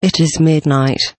It is midnight.